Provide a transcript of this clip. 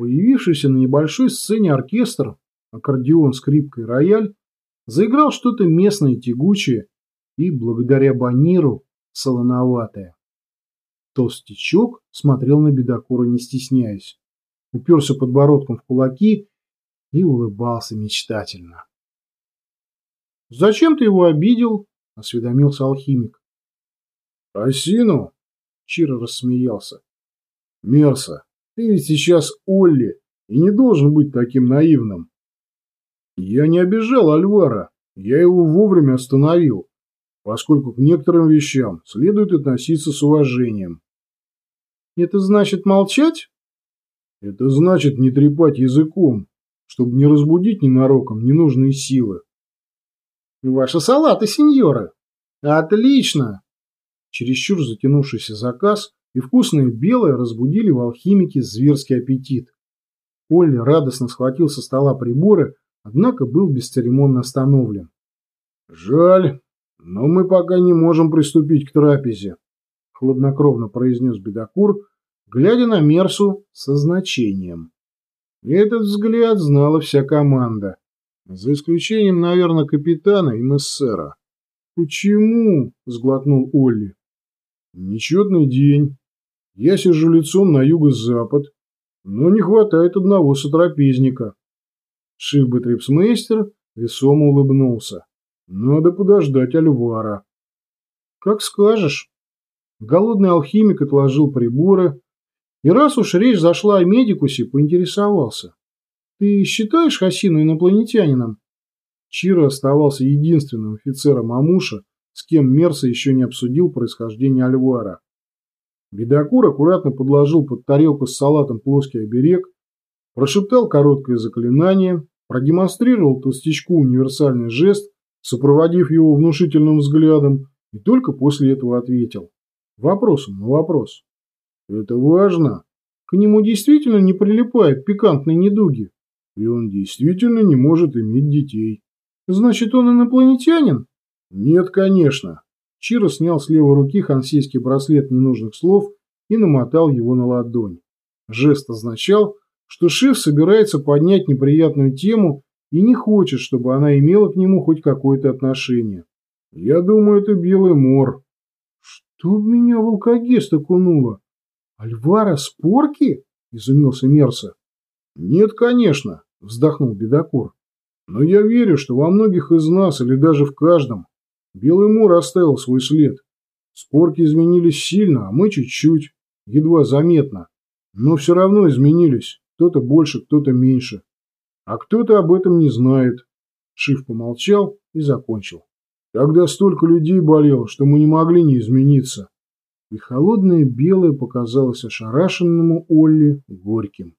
Появившийся на небольшой сцене оркестр, аккордеон, скрипка и рояль, заиграл что-то местное тягучее и, благодаря баниру, солоноватое. Толстячок смотрел на бедокура, не стесняясь, уперся подбородком в кулаки и улыбался мечтательно. «Зачем ты его обидел?» — осведомился алхимик. «Осину?» — Чиро рассмеялся. «Мерса, ты ведь сейчас Олли и не должен быть таким наивным. Я не обижал Альвара, я его вовремя остановил, поскольку к некоторым вещам следует относиться с уважением. Это значит молчать? Это значит не трепать языком, чтобы не разбудить ненароком ненужные силы. Ваши салаты, сеньоры. Отлично. Чересчур затянувшийся заказ и вкусное белое разбудили в алхимике зверский аппетит. Олли радостно схватил со стола приборы, однако был бесцеремонно остановлен. «Жаль, но мы пока не можем приступить к трапезе», — хладнокровно произнес Бедокур, глядя на Мерсу со значением. Этот взгляд знала вся команда, за исключением, наверное, капитана и мессера. «Почему?» — сглотнул Олли. «Нечетный день. Я сижу лицом на юго-запад, но не хватает одного сотрапезника». Шифбетрипсмейстер весомо улыбнулся. «Надо подождать Альвара». «Как скажешь». Голодный алхимик отложил приборы, и раз уж речь зашла о медикусе, поинтересовался. «Ты считаешь Хасину инопланетянином?» Чиро оставался единственным офицером Амуша, с кем Мерса еще не обсудил происхождение Альвара. Бедокур аккуратно подложил под тарелку с салатом плоский оберег, прошептал короткое заклинание, продемонстрировал толстячку универсальный жест, сопроводив его внушительным взглядом, и только после этого ответил. Вопросом на вопрос. Это важно. К нему действительно не прилипают пикантные недуги. И он действительно не может иметь детей. Значит, он инопланетянин? Нет, конечно. Чиро снял с левой руки хансийский браслет ненужных слов и намотал его на ладонь. Жест означал, что шеф собирается поднять неприятную тему и не хочет, чтобы она имела к нему хоть какое-то отношение. Я думаю, это Белый Мор. Что в меня волкогест окунуло? Альвара Спорки? Изумился Мерса. Нет, конечно, вздохнул Бедокур. Но я верю, что во многих из нас, или даже в каждом, Белый Мор оставил свой след. Спорки изменились сильно, а мы чуть-чуть, едва заметно. Но все равно изменились, кто-то больше, кто-то меньше. А кто-то об этом не знает. Шиф помолчал и закончил. Тогда столько людей болело, что мы не могли не измениться. И холодное белое показалось ошарашенному Олли горьким.